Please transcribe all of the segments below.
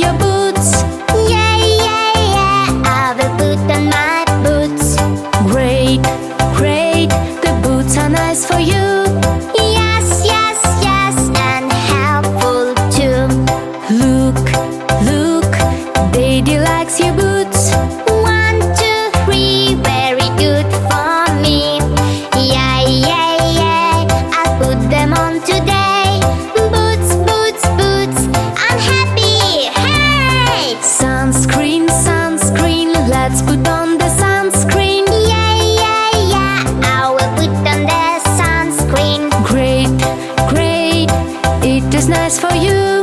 your boots. nice for you.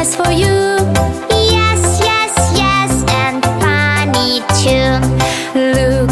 best for you. Yes, yes, yes, and funny too. Look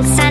outside.